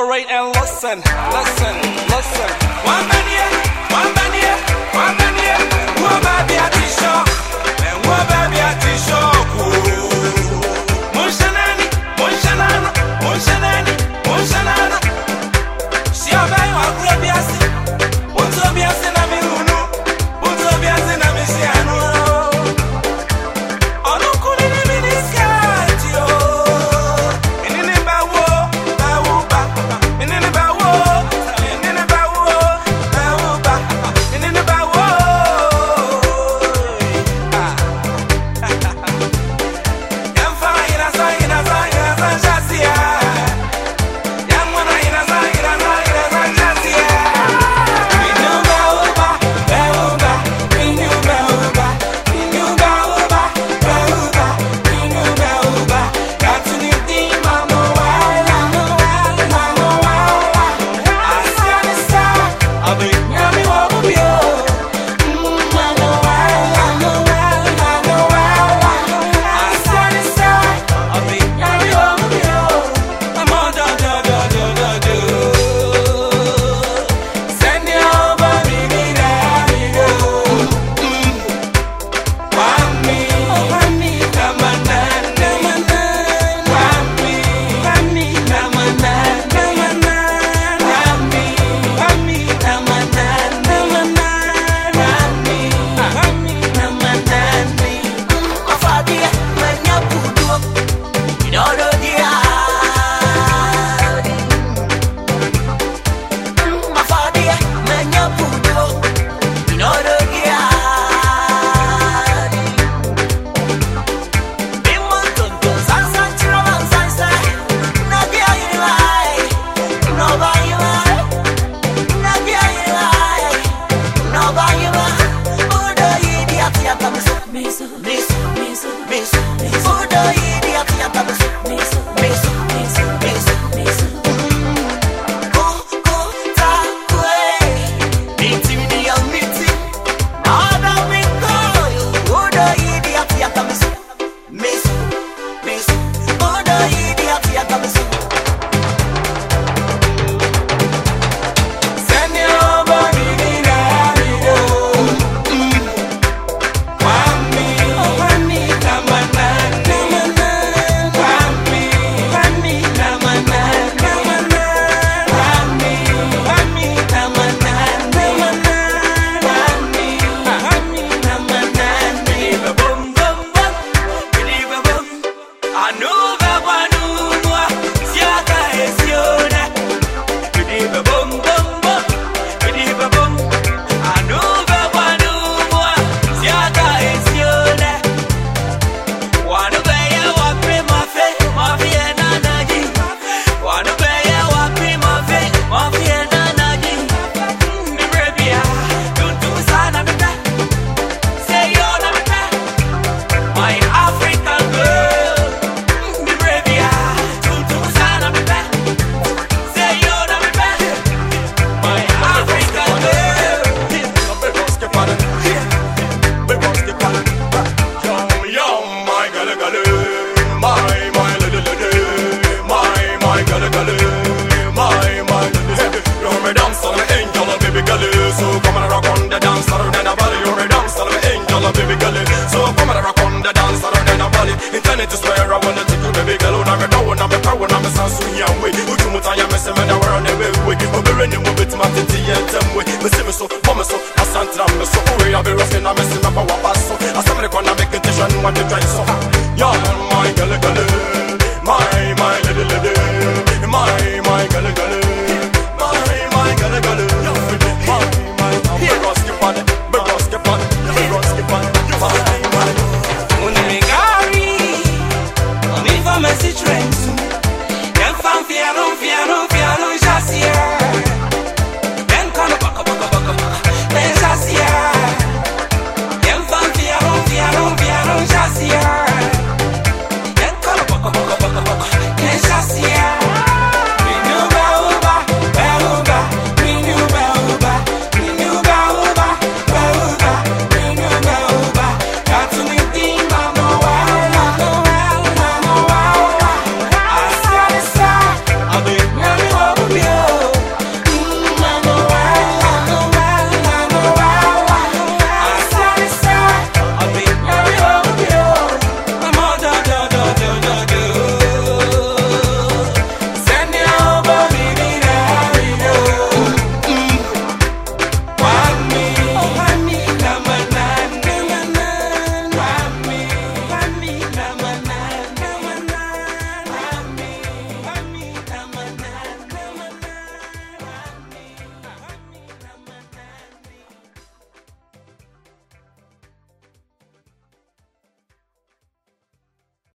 Collaborate and listen, listen, listen. One man here, one man here, one man here. One baby at the shop, and Internet is where I ball it, you're a dancer. My angel, my baby girl, so come on and rock on the dance floor, then I it. Intended to swear, I wanna take you, baby girl. Una me know, una me power, una me sansu nyamwe. Uju mutaya me se me na where on your messy, and I wear on the way. Obere ni mo bit ma titi yetemwe. Me se me so, mo me so, asantra me so. Uwe ya be rockin' na me se me pa wa paso. Asamre kwa na make it shine, want to try so.